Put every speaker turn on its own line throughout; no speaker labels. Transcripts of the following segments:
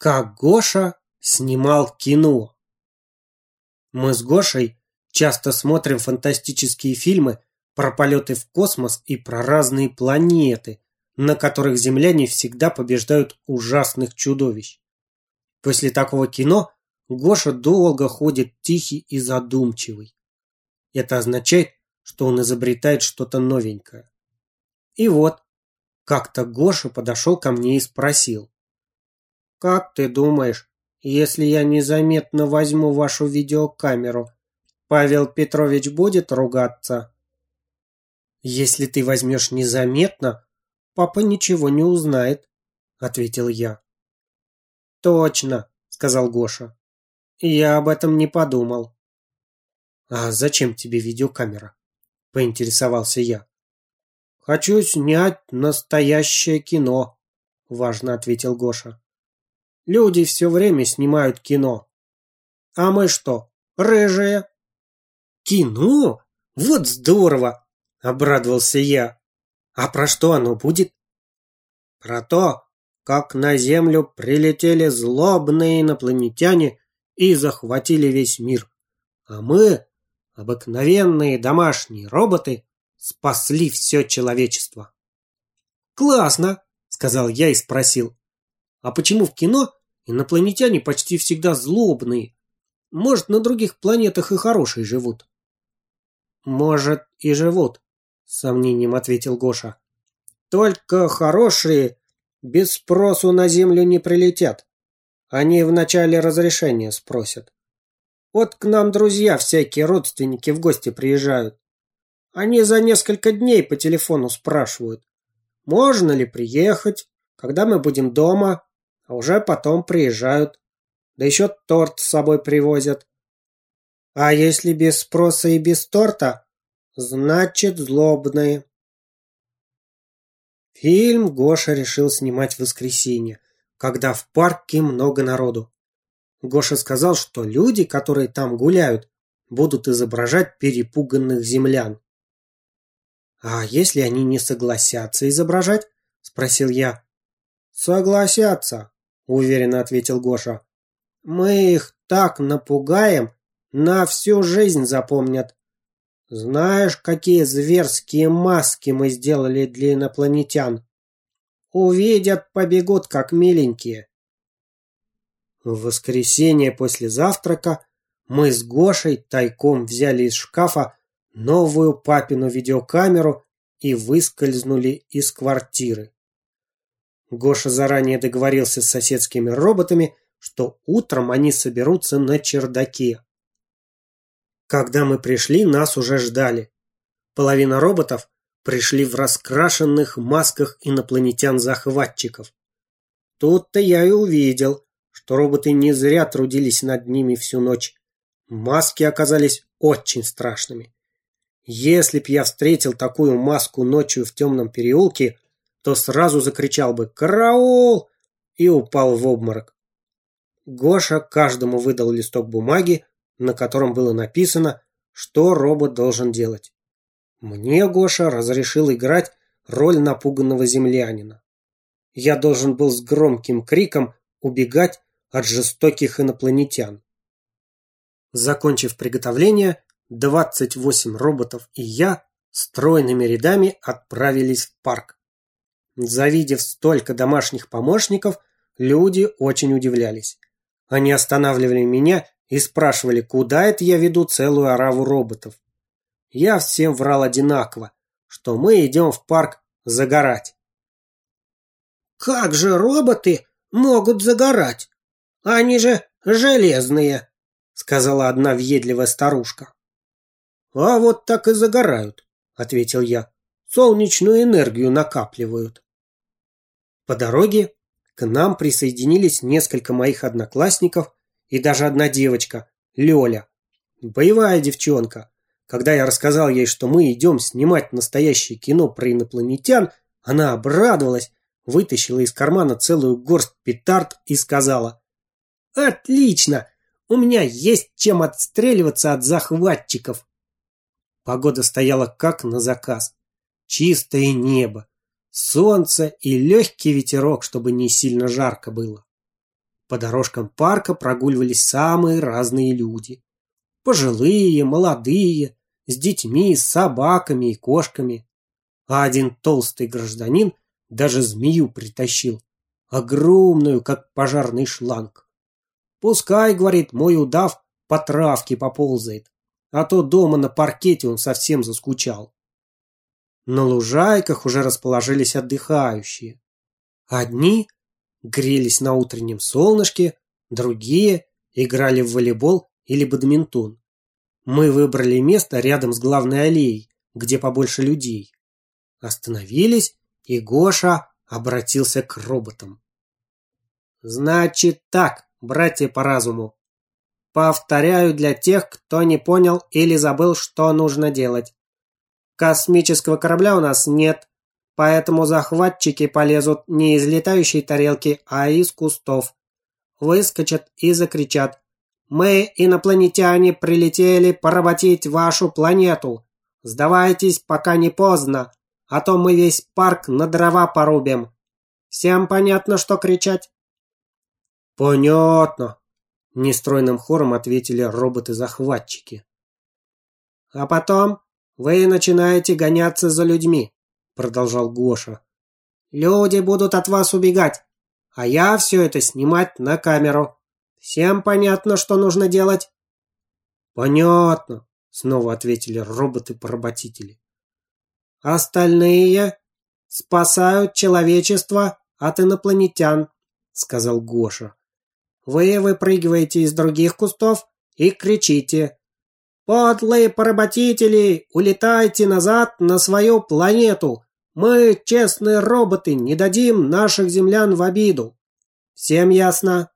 Как Гоша снимал кино. Мы с Гошей часто смотрим фантастические фильмы про полеты в космос и про разные планеты, на которых земляне всегда побеждают ужасных чудовищ. После такого кино Гоша долго ходит тихий и задумчивый. Это означает, что он изобретает что-то новенькое. И вот, как-то Гоша подошел ко мне и спросил. «Как ты думаешь, если я незаметно возьму вашу видеокамеру, Павел Петрович будет ругаться?» «Если ты возьмешь незаметно, папа ничего не узнает», — ответил я. «Точно», — сказал Гоша. «Я об этом не подумал». «А зачем тебе видеокамера?» — поинтересовался я. «Хочу снять настоящее кино», — важно ответил Гоша. «Люди все время снимают кино. А мы что, рыжие?» «Кино? Вот здорово!» — обрадовался я. «А про что оно будет?» «Про то, как на Землю прилетели злобные инопланетяне и захватили весь мир. А мы, обыкновенные домашние роботы, спасли все человечество. «Классно!» — сказал я и спросил. «А почему в кино инопланетяне почти всегда злобные? Может, на других планетах и хорошие живут?» «Может, и живут», — с сомнением ответил Гоша. «Только хорошие без спросу на Землю не прилетят. Они вначале разрешения спросят. Вот к нам друзья всякие родственники в гости приезжают. Они за несколько дней по телефону спрашивают, можно ли приехать, когда мы будем дома, а уже потом приезжают. Да еще торт с собой привозят. А если без спроса и без торта, значит злобные. Фильм Гоша решил снимать в воскресенье, когда в парке много народу. Гоша сказал, что люди, которые там гуляют, будут изображать перепуганных землян. «А если они не согласятся изображать?» – спросил я. «Согласятся», – уверенно ответил Гоша. «Мы их так напугаем, на всю жизнь запомнят. Знаешь, какие зверские маски мы сделали для инопланетян? Увидят, побегут, как миленькие». В воскресенье после завтрака мы с Гошей тайком взяли из шкафа новую папину видеокамеру и выскользнули из квартиры. Гоша заранее договорился с соседскими роботами, что утром они соберутся на чердаке. Когда мы пришли, нас уже ждали. Половина роботов пришли в раскрашенных масках инопланетян-захватчиков. Тут-то я и увидел, что роботы не зря трудились над ними всю ночь. Маски оказались очень страшными. Если б я встретил такую маску ночью в темном переулке, то сразу закричал бы «Караул!» и упал в обморок. Гоша каждому выдал листок бумаги, на котором было написано, что робот должен делать. Мне Гоша разрешил играть роль напуганного землянина. Я должен был с громким криком убегать от жестоких инопланетян. Закончив приготовление, 28 роботов и я стройными рядами отправились в парк. Завидев столько домашних помощников, люди очень удивлялись. Они останавливали меня и спрашивали, куда это я веду целую ораву роботов. Я всем врал одинаково, что мы идем в парк загорать. «Как же роботы могут загорать? Они же железные!» сказала одна въедливая старушка. «А вот так и загорают», — ответил я. «Солнечную энергию накапливают». По дороге к нам присоединились несколько моих одноклассников и даже одна девочка, Лёля. Боевая девчонка. Когда я рассказал ей, что мы идем снимать настоящее кино про инопланетян, она обрадовалась, вытащила из кармана целую горсть петард и сказала «Отлично! У меня есть чем отстреливаться от захватчиков!» Погода стояла как на заказ. Чистое небо, солнце и легкий ветерок, чтобы не сильно жарко было. По дорожкам парка прогуливались самые разные люди. Пожилые, молодые, с детьми, с собаками и кошками. А один толстый гражданин даже змею притащил. Огромную, как пожарный шланг. Пускай, говорит, мой удав по травке поползает. А то дома на паркете он совсем заскучал. На лужайках уже расположились отдыхающие. Одни грелись на утреннем солнышке, другие играли в волейбол или бадминтон. Мы выбрали место рядом с главной аллеей, где побольше людей. Остановились, и Гоша обратился к роботам. «Значит так, братья по разуму. Повторяю для тех, кто не понял или забыл, что нужно делать. Космического корабля у нас нет, поэтому захватчики полезут не из летающей тарелки, а из кустов. Выскочат и закричат. «Мы, инопланетяне, прилетели поработить вашу планету. Сдавайтесь, пока не поздно, а то мы весь парк на дрова порубим. Всем понятно, что кричать?» «Понятно», – нестройным хором ответили роботы-захватчики. «А потом вы начинаете гоняться за людьми», – продолжал Гоша. «Люди будут от вас убегать, а я все это снимать на камеру. Всем понятно, что нужно делать?» «Понятно», – снова ответили роботы-поработители. «Остальные спасают человечество от инопланетян», – сказал Гоша. Вы выпрыгиваете из других кустов и кричите «Подлые поработители, улетайте назад на свою планету! Мы, честные роботы, не дадим наших землян в обиду! Всем ясно?»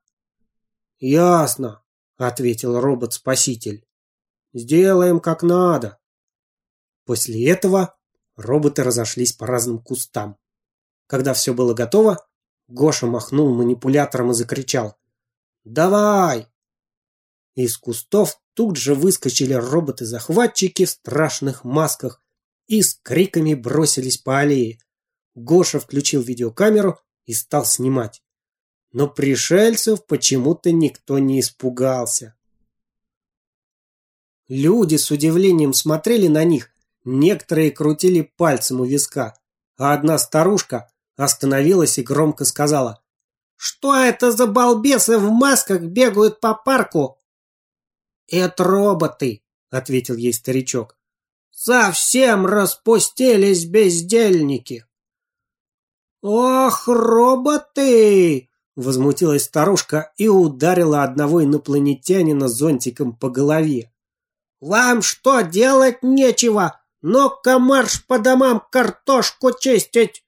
«Ясно», — ответил робот-спаситель. «Сделаем как надо». После этого роботы разошлись по разным кустам. Когда все было готово, Гоша махнул манипулятором и закричал. «Давай!» Из кустов тут же выскочили роботы-захватчики в страшных масках и с криками бросились по аллее. Гоша включил видеокамеру и стал снимать. Но пришельцев почему-то никто не испугался. Люди с удивлением смотрели на них, некоторые крутили пальцем у виска, а одна старушка остановилась и громко сказала что это за балбесы в масках бегают по парку? Это роботы, ответил ей старичок. Совсем распустились бездельники. Ох, роботы! Возмутилась старушка и ударила одного инопланетянина зонтиком по голове. «Вам что, делать нечего? Ну-ка марш по домам картошку чистить!»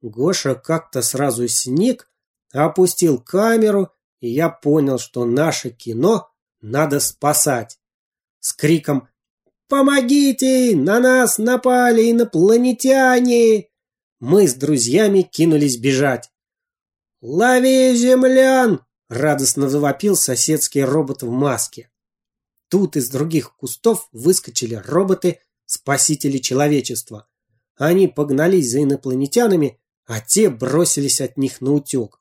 Гоша как-то сразу сник опустил камеру, и я понял, что наше кино надо спасать. С криком «Помогите! На нас напали инопланетяне!» Мы с друзьями кинулись бежать. «Лови землян!» – радостно завопил соседский робот в маске. Тут из других кустов выскочили роботы, спасители человечества. Они погнались за инопланетянами, а те бросились от них на утек.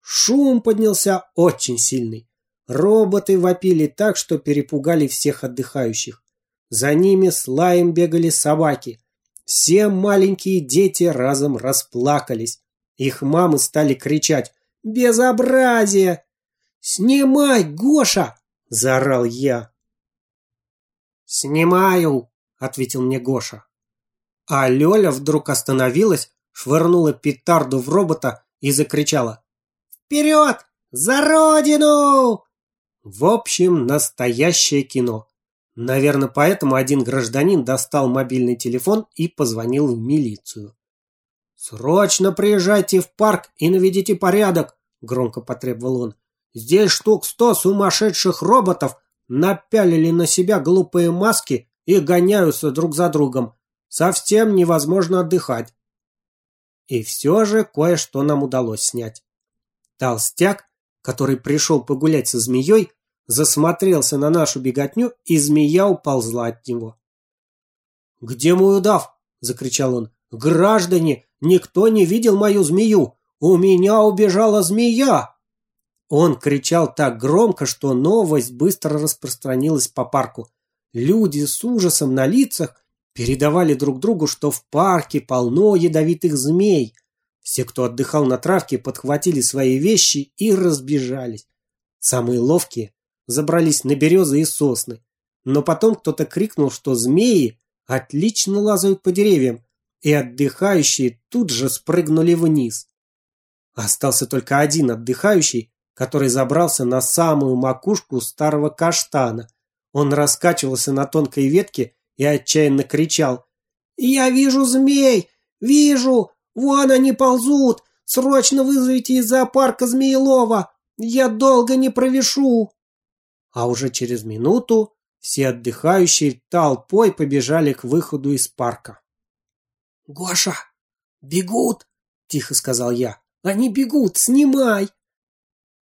Шум поднялся очень сильный. Роботы вопили так, что перепугали всех отдыхающих. За ними с лаем бегали собаки. Все маленькие дети разом расплакались. Их мамы стали кричать «Безобразие!» «Снимай, Гоша!» – заорал я. «Снимаю!» – ответил мне Гоша. А Лёля вдруг остановилась, швырнула петарду в робота и закричала Вперед! За родину!» В общем, настоящее кино. Наверное, поэтому один гражданин достал мобильный телефон и позвонил в милицию. «Срочно приезжайте в парк и наведите порядок!» – громко потребовал он. «Здесь штук сто сумасшедших роботов напялили на себя глупые маски и гоняются друг за другом. Совсем невозможно отдыхать». И все же кое-что нам удалось снять. Толстяк, который пришел погулять со змеей, засмотрелся на нашу беготню, и змея уползла от него. «Где мой удав?» – закричал он. «Граждане, никто не видел мою змею! У меня убежала змея!» Он кричал так громко, что новость быстро распространилась по парку. Люди с ужасом на лицах передавали друг другу, что в парке полно ядовитых змей. Все, кто отдыхал на травке, подхватили свои вещи и разбежались. Самые ловкие забрались на березы и сосны. Но потом кто-то крикнул, что змеи отлично лазают по деревьям, и отдыхающие тут же спрыгнули вниз. Остался только один отдыхающий, который забрался на самую макушку старого каштана. Он раскачивался на тонкой ветке и отчаянно кричал. «Я вижу змей! Вижу! Вон они ползут! Срочно вызовите из зоопарка Змеелова! Я долго не провешу!» А уже через минуту все отдыхающие толпой побежали к выходу из парка. «Гоша, бегут!» – тихо сказал я. «Они бегут! Снимай!»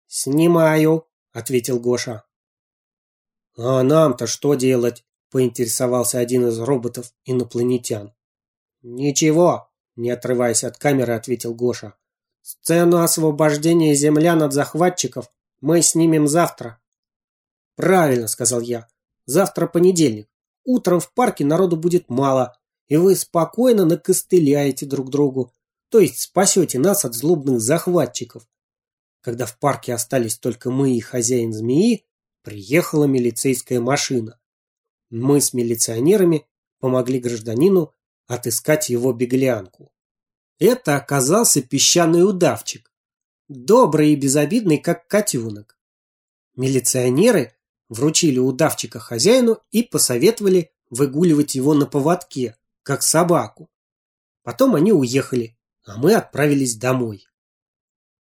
«Снимаю», — ответил Гоша. «А нам-то что делать?» — поинтересовался один из роботов-инопланетян. «Ничего», — не отрываясь от камеры, ответил Гоша. «Сцену освобождения землян от захватчиков мы снимем завтра». «Правильно», — сказал я. «Завтра понедельник. Утром в парке народу будет мало, и вы спокойно накостыляете друг другу, то есть спасете нас от злобных захватчиков. Когда в парке остались только мы и хозяин змеи, приехала милицейская машина. Мы с милиционерами помогли гражданину отыскать его беглянку. Это оказался песчаный удавчик, добрый и безобидный, как котенок. Милиционеры вручили удавчика хозяину и посоветовали выгуливать его на поводке, как собаку. Потом они уехали, а мы отправились домой.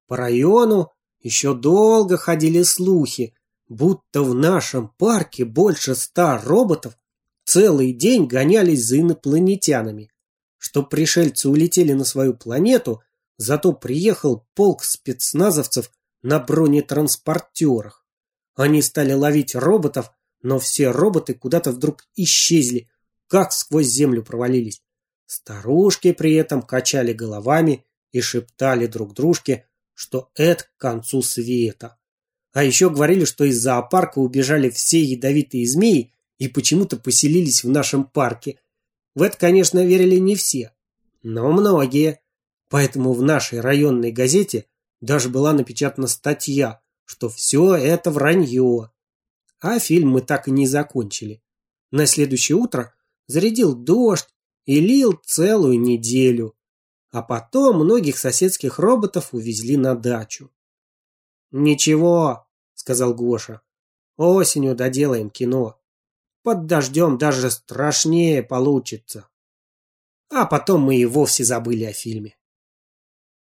По району еще долго ходили слухи, будто в нашем парке больше ста роботов целый день гонялись за инопланетянами, что пришельцы улетели на свою планету, зато приехал полк спецназовцев на бронетранспортерах. Они стали ловить роботов, но все роботы куда-то вдруг исчезли, как сквозь землю провалились. Старушки при этом качали головами и шептали друг дружке, что это к концу света. А еще говорили, что из зоопарка убежали все ядовитые змеи и почему-то поселились в нашем парке. В это, конечно, верили не все, но многие. Поэтому в нашей районной газете даже была напечатана статья, что все это вранье. А фильм мы так и не закончили. На следующее утро зарядил дождь и лил целую неделю. А потом многих соседских роботов увезли на дачу. «Ничего», — сказал Гоша, — «осенью доделаем кино. Под дождем даже страшнее получится». А потом мы и вовсе забыли о фильме.